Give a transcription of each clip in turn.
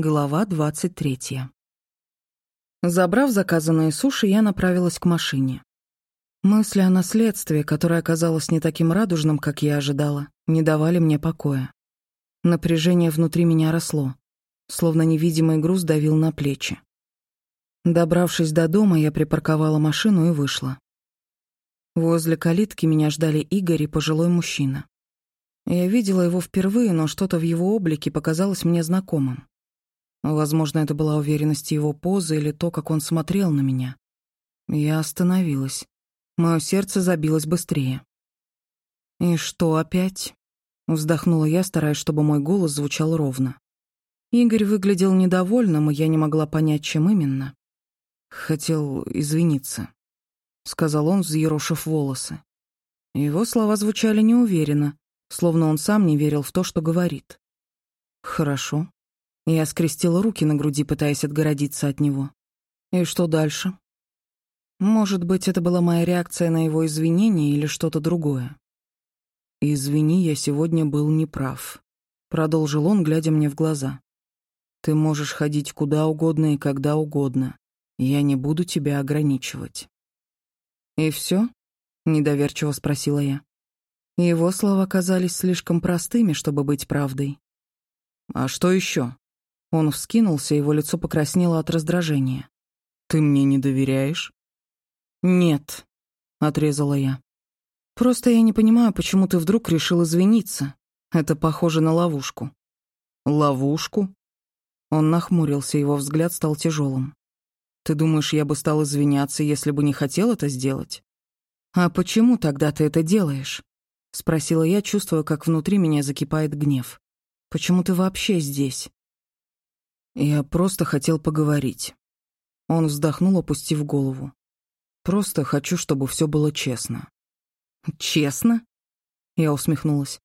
Глава 23. Забрав заказанные суши, я направилась к машине. Мысли о наследстве, которое оказалось не таким радужным, как я ожидала, не давали мне покоя. Напряжение внутри меня росло, словно невидимый груз давил на плечи. Добравшись до дома, я припарковала машину и вышла. Возле калитки меня ждали Игорь и пожилой мужчина. Я видела его впервые, но что-то в его облике показалось мне знакомым. Возможно, это была уверенность его позы или то, как он смотрел на меня. Я остановилась. Мое сердце забилось быстрее. «И что опять?» Вздохнула я, стараясь, чтобы мой голос звучал ровно. Игорь выглядел недовольным, и я не могла понять, чем именно. «Хотел извиниться», — сказал он, взъерошив волосы. Его слова звучали неуверенно, словно он сам не верил в то, что говорит. «Хорошо», я скрестила руки на груди, пытаясь отгородиться от него. И что дальше? Может быть, это была моя реакция на его извинения или что-то другое. «Извини, я сегодня был неправ», — продолжил он, глядя мне в глаза. «Ты можешь ходить куда угодно и когда угодно. Я не буду тебя ограничивать». «И все? недоверчиво спросила я. Его слова казались слишком простыми, чтобы быть правдой. «А что еще? Он вскинулся, его лицо покраснело от раздражения. «Ты мне не доверяешь?» «Нет», — отрезала я. «Просто я не понимаю, почему ты вдруг решил извиниться. Это похоже на ловушку». «Ловушку?» Он нахмурился, его взгляд стал тяжелым. «Ты думаешь, я бы стал извиняться, если бы не хотел это сделать?» «А почему тогда ты это делаешь?» — спросила я, чувствуя, как внутри меня закипает гнев. «Почему ты вообще здесь?» Я просто хотел поговорить. Он вздохнул, опустив голову. Просто хочу, чтобы все было честно. Честно? Я усмехнулась.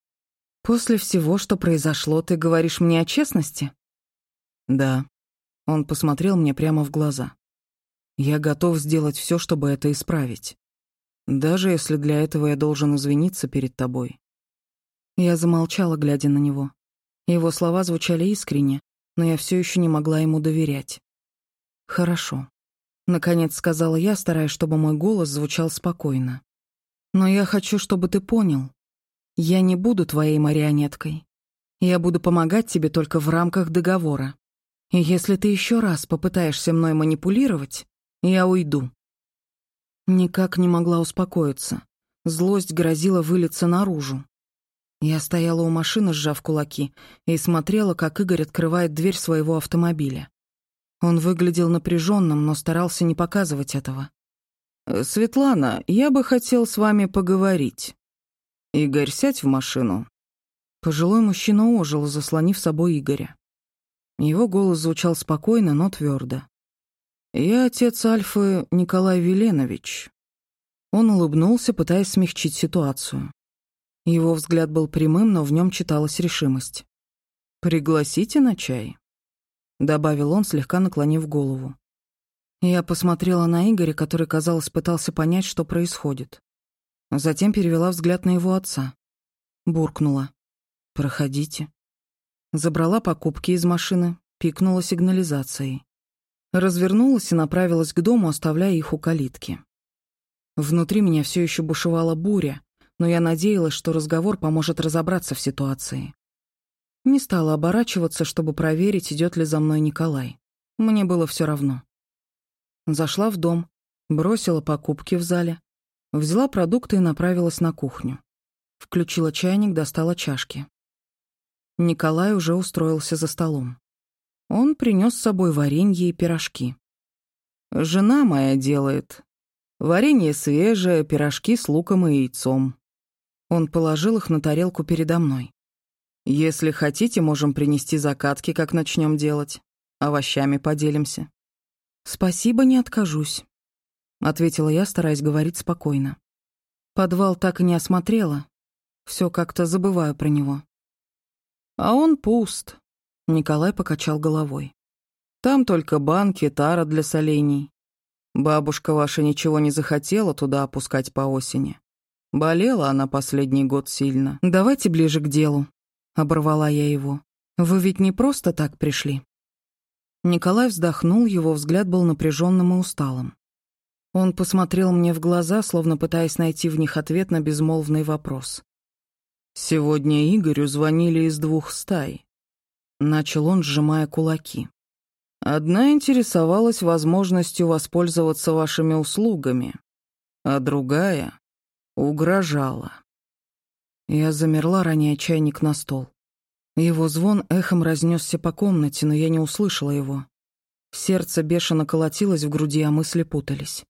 После всего, что произошло, ты говоришь мне о честности? Да. Он посмотрел мне прямо в глаза. Я готов сделать все, чтобы это исправить. Даже если для этого я должен извиниться перед тобой. Я замолчала, глядя на него. Его слова звучали искренне, но я все еще не могла ему доверять. «Хорошо», — наконец сказала я, стараясь, чтобы мой голос звучал спокойно. «Но я хочу, чтобы ты понял. Я не буду твоей марионеткой. Я буду помогать тебе только в рамках договора. И если ты еще раз попытаешься мной манипулировать, я уйду». Никак не могла успокоиться. Злость грозила вылиться наружу. Я стояла у машины, сжав кулаки, и смотрела, как Игорь открывает дверь своего автомобиля. Он выглядел напряженным, но старался не показывать этого. «Э, «Светлана, я бы хотел с вами поговорить. Игорь, сядь в машину». Пожилой мужчина ожил, заслонив собой Игоря. Его голос звучал спокойно, но твердо. «Я отец Альфы Николай Веленович». Он улыбнулся, пытаясь смягчить ситуацию. Его взгляд был прямым, но в нем читалась решимость. «Пригласите на чай», — добавил он, слегка наклонив голову. Я посмотрела на Игоря, который, казалось, пытался понять, что происходит. Затем перевела взгляд на его отца. Буркнула. «Проходите». Забрала покупки из машины, пикнула сигнализацией. Развернулась и направилась к дому, оставляя их у калитки. Внутри меня все еще бушевала буря, но я надеялась, что разговор поможет разобраться в ситуации. Не стала оборачиваться, чтобы проверить, идет ли за мной Николай. Мне было все равно. Зашла в дом, бросила покупки в зале, взяла продукты и направилась на кухню. Включила чайник, достала чашки. Николай уже устроился за столом. Он принес с собой варенье и пирожки. «Жена моя делает. Варенье свежее, пирожки с луком и яйцом. Он положил их на тарелку передо мной. «Если хотите, можем принести закатки, как начнем делать. Овощами поделимся». «Спасибо, не откажусь», — ответила я, стараясь говорить спокойно. Подвал так и не осмотрела. Все как-то забываю про него. «А он пуст», — Николай покачал головой. «Там только банки, тара для солений. Бабушка ваша ничего не захотела туда опускать по осени. Болела она последний год сильно. «Давайте ближе к делу», — оборвала я его. «Вы ведь не просто так пришли». Николай вздохнул, его взгляд был напряженным и усталым. Он посмотрел мне в глаза, словно пытаясь найти в них ответ на безмолвный вопрос. «Сегодня Игорю звонили из двух стай», — начал он, сжимая кулаки. «Одна интересовалась возможностью воспользоваться вашими услугами, а другая угрожала». Я замерла, роняя чайник на стол. Его звон эхом разнесся по комнате, но я не услышала его. Сердце бешено колотилось в груди, а мысли путались.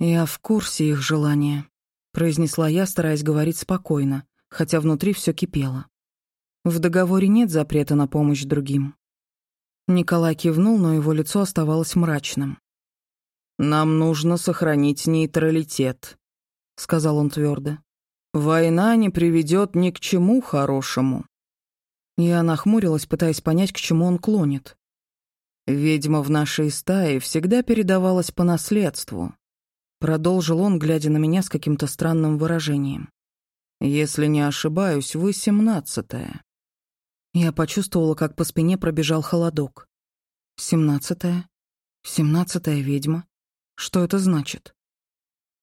«Я в курсе их желания», — произнесла я, стараясь говорить спокойно, хотя внутри все кипело. В договоре нет запрета на помощь другим. Николай кивнул, но его лицо оставалось мрачным. «Нам нужно сохранить нейтралитет», — сказал он твердо. «Война не приведет ни к чему хорошему. Я нахмурилась, пытаясь понять, к чему он клонит. «Ведьма в нашей стае всегда передавалась по наследству», — продолжил он, глядя на меня с каким-то странным выражением. «Если не ошибаюсь, вы семнадцатая». Я почувствовала, как по спине пробежал холодок. «Семнадцатая? Семнадцатая ведьма? Что это значит?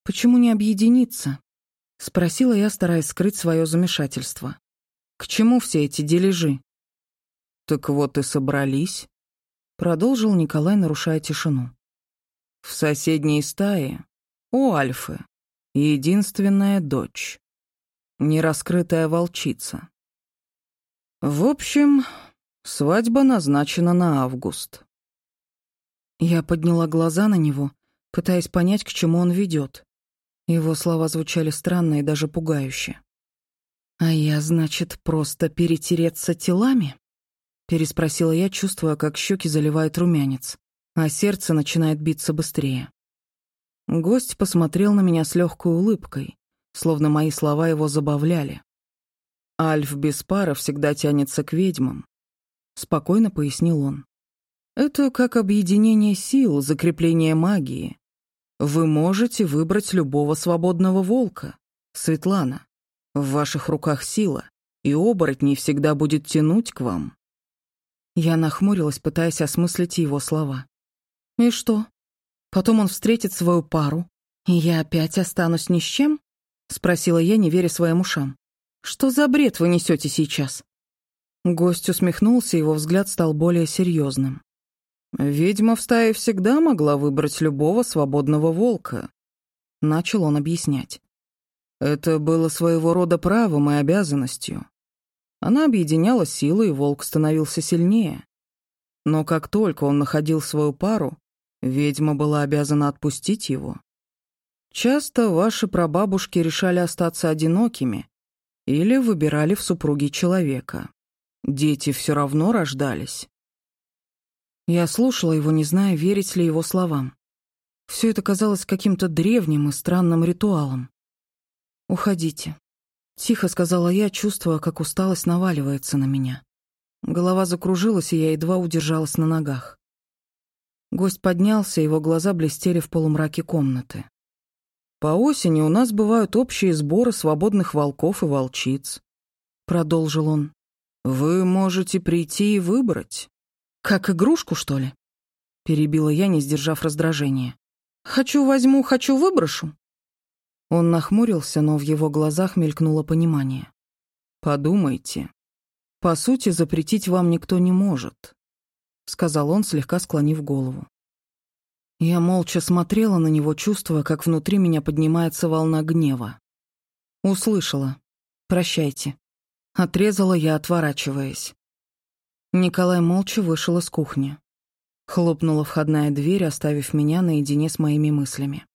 Почему не объединиться?» — спросила я, стараясь скрыть свое замешательство. К чему все эти дележи? Так вот и собрались, продолжил Николай, нарушая тишину. В соседней стае у Альфы единственная дочь, нераскрытая волчица. В общем, свадьба назначена на август. Я подняла глаза на него, пытаясь понять, к чему он ведет. Его слова звучали странно и даже пугающе. «А я, значит, просто перетереться телами?» Переспросила я, чувствуя, как щеки заливает румянец, а сердце начинает биться быстрее. Гость посмотрел на меня с легкой улыбкой, словно мои слова его забавляли. «Альф без пара всегда тянется к ведьмам», — спокойно пояснил он. «Это как объединение сил, закрепление магии. Вы можете выбрать любого свободного волка, Светлана. В ваших руках сила, и оборотней всегда будет тянуть к вам». Я нахмурилась, пытаясь осмыслить его слова. «И что? Потом он встретит свою пару, и я опять останусь ни с чем?» — спросила я, не веря своим ушам. «Что за бред вы несете сейчас?» Гость усмехнулся, его взгляд стал более серьезным. «Ведьма в стае всегда могла выбрать любого свободного волка», — начал он объяснять. Это было своего рода правом и обязанностью. Она объединяла силы, и волк становился сильнее. Но как только он находил свою пару, ведьма была обязана отпустить его. Часто ваши прабабушки решали остаться одинокими или выбирали в супруги человека. Дети все равно рождались. Я слушала его, не зная, верить ли его словам. Все это казалось каким-то древним и странным ритуалом. «Уходите», — тихо сказала я, чувствуя, как усталость наваливается на меня. Голова закружилась, и я едва удержалась на ногах. Гость поднялся, его глаза блестели в полумраке комнаты. «По осени у нас бывают общие сборы свободных волков и волчиц», — продолжил он. «Вы можете прийти и выбрать». «Как игрушку, что ли?» — перебила я, не сдержав раздражения. «Хочу возьму, хочу выброшу». Он нахмурился, но в его глазах мелькнуло понимание. «Подумайте. По сути, запретить вам никто не может», — сказал он, слегка склонив голову. Я молча смотрела на него, чувствуя, как внутри меня поднимается волна гнева. Услышала. «Прощайте». Отрезала я, отворачиваясь. Николай молча вышел из кухни. Хлопнула входная дверь, оставив меня наедине с моими мыслями.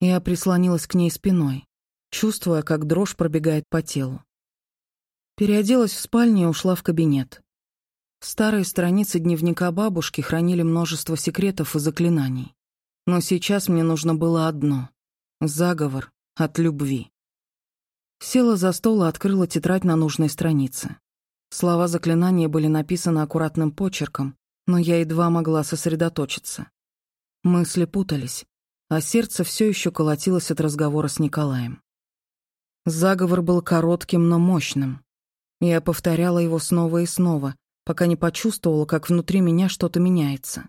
Я прислонилась к ней спиной, чувствуя, как дрожь пробегает по телу. Переоделась в спальню и ушла в кабинет. Старые страницы дневника бабушки хранили множество секретов и заклинаний. Но сейчас мне нужно было одно — заговор от любви. Села за стол и открыла тетрадь на нужной странице. Слова заклинания были написаны аккуратным почерком, но я едва могла сосредоточиться. Мысли путались, а сердце все еще колотилось от разговора с Николаем. Заговор был коротким, но мощным. Я повторяла его снова и снова, пока не почувствовала, как внутри меня что-то меняется.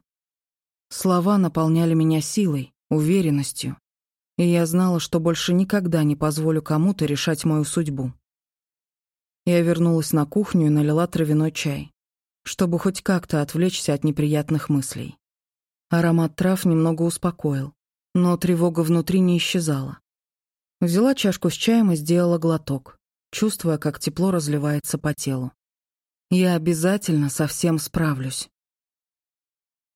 Слова наполняли меня силой, уверенностью, и я знала, что больше никогда не позволю кому-то решать мою судьбу. Я вернулась на кухню и налила травяной чай, чтобы хоть как-то отвлечься от неприятных мыслей. Аромат трав немного успокоил, но тревога внутри не исчезала. Взяла чашку с чаем и сделала глоток, чувствуя, как тепло разливается по телу. Я обязательно со всем справлюсь.